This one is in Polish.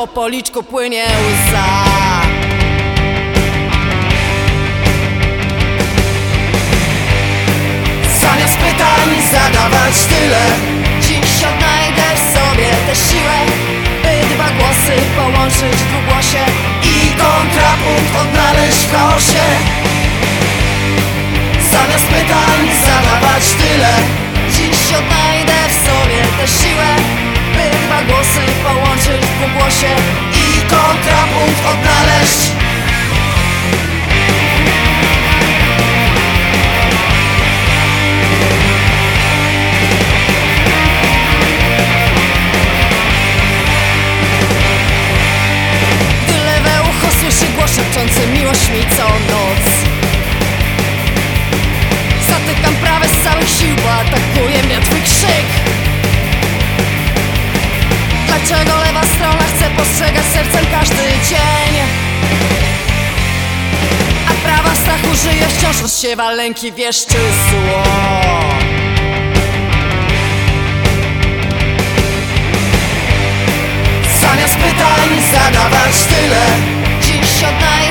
po policzku płynie łza. Zamiast pytań zadawać tyle Dziś odnajdę w sobie tę siłę By dwa głosy połączyć w dwugłosie I kontrapunkt odnaleźć w chaosie miłość mi co noc. Zatykam prawe z całych sił, bo atakuje mnie twój krzyk. Dlaczego lewa strona chce postrzegać sercem każdy dzień? A prawa strachu żyje wciąż rozsiewa lęki, wieszczy zło. Zamiast pytań zadawać tyle. Dziś odnajdę